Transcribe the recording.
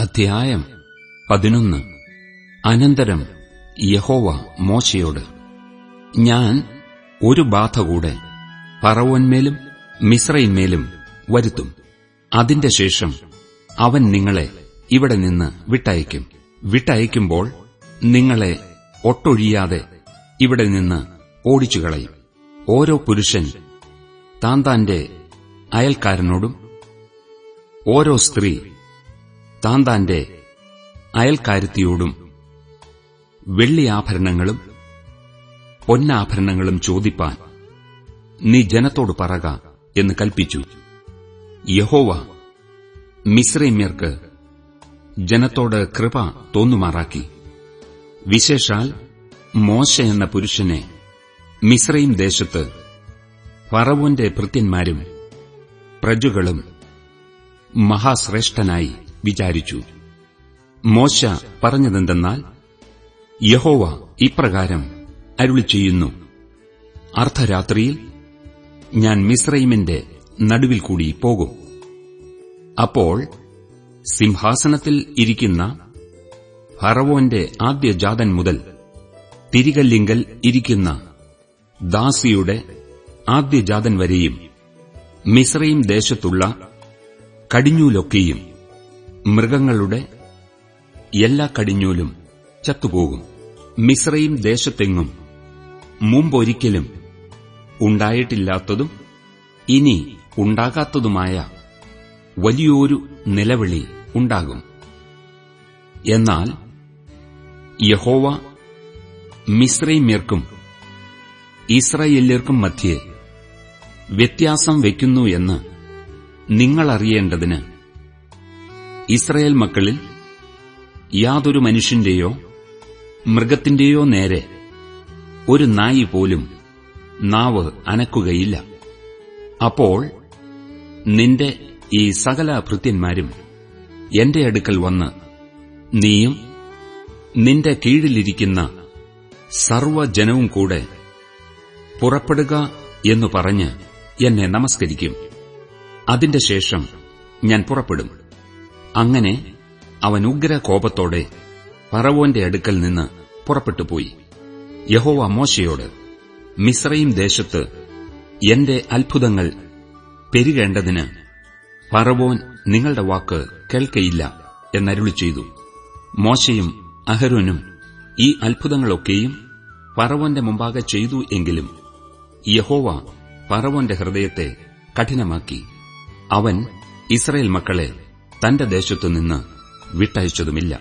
അധ്യായം പതിനൊന്ന്. അനന്തരം യഹോവ മോശയോട് ഞാൻ ഒരു ബാധ കൂടെ പറവോന്മേലും മിശ്രയിന്മേലും വരുത്തും. അതിന്റെ ശേഷം അവൻ നിങ്ങളെ ഇവിടെ നിന്ന് വിട്ടയക്കും വിട്ടയക്കുമ്പോൾ നിങ്ങളെ ഒട്ടൊഴിയാതെ ഇവിടെ നിന്ന് ഓടിച്ചുകളയും. ഓരോ പുരുഷൻ താൻ തന്റെ അയൽക്കാരനോടും ഓരോ സ്ത്രീ താൻ താന്റെ അയൽക്കാരുത്തിയോടും വെള്ളിയാഭരണങ്ങളും പൊന്നാഭരണങ്ങളും ചോദിപ്പാൻ നീ ജനത്തോട് പറക എന്ന് കൽപ്പിച്ചു. യഹോവ മിശ്രൈമ്യർക്ക് ജനത്തോട് കൃപ തോന്നുമാറാക്കി. വിശേഷാൽ മോശ എന്ന പുരുഷനെ മിശ്രൈം ദേശത്ത് ഫറവോന്റെ ഭൃത്യന്മാരും പ്രജകളും മഹാശ്രേഷ്ഠനായി വിചാരിച്ചു. മോശ പറഞ്ഞതെന്തെന്നാൽ യഹോവ ഇപ്രകാരം അരുളി ചെയ്യുന്നു. അർദ്ധരാത്രിയിൽ ഞാൻ മിസ്രൈമിന്റെ നടുവിൽ കൂടി പോകും. അപ്പോൾ സിംഹാസനത്തിൽ ഇരിക്കുന്ന ഫറവോന്റെ ആദ്യജാതൻ മുതൽ തിരികല്ലിങ്കൽ ഇരിക്കുന്ന ദാസിയുടെ ആദ്യജാതൻ വരെയും മിസ്രൈം ദേശത്തുള്ള കടിഞ്ഞൂലൊക്കെയും മൃഗങ്ങളുടെ എല്ലാ കടിഞ്ഞൂലും ചത്തുപോകും. മിശ്രയും ദേശത്തെങ്ങും മുമ്പൊരിക്കലും ഉണ്ടായിട്ടില്ലാത്തതും ഇനി ഉണ്ടാകാത്തതുമായ വലിയൊരു നിലവിളി ഉണ്ടാകും. എന്നാൽ യഹോവ മിശ്രൈമ്യർക്കും ഇസ്രയേല്യർക്കും മധ്യേ വ്യത്യാസം വയ്ക്കുന്നു എന്ന് നിങ്ങളറിയേണ്ടതിന് ഇസ്രയേൽ മക്കളിൽ യാതൊരു മനുഷ്യന്റെയോ മൃഗത്തിന്റെയോ നേരെ ഒരു നായി പോലും നാവ് അനക്കുകയില്ല. അപ്പോൾ നിന്റെ ഈ സകല ഭൃത്യന്മാരും എന്റെ അടുക്കൽ വന്ന് നീയും നിന്റെ കീഴിലിരിക്കുന്ന സർവജനവും കൂടെ പുറപ്പെടുക എന്നു പറഞ്ഞ് എന്നെ നമസ്കരിക്കും. അതിന്റെ ശേഷം ഞാൻ പുറപ്പെടും. അങ്ങനെ അവൻ ഉഗ്ര കോപത്തോടെ പറവോന്റെ അടുക്കൽ നിന്ന് പുറപ്പെട്ടുപോയി. യഹോവ മോശയോട് മിശ്രയും ദേശത്ത് എന്റെ അത്ഭുതങ്ങൾ പെരുകേണ്ടതിന് പറവോൻ നിങ്ങളുടെ വാക്ക് കേൾക്കയില്ല എന്നരുളി ചെയ്തു. മോശയും അഹരോനും ഈ അത്ഭുതങ്ങളൊക്കെയും പറവോന്റെ മുമ്പാകെ ചെയ്തു എങ്കിലും യഹോവ പറവോന്റെ ഹൃദയത്തെ കഠിനമാക്കി. അവൻ ഇസ്രയേൽ മക്കളെ തന്റെ ദേശത്തുനിന്ന് വിട്ടയച്ചതുമില്ല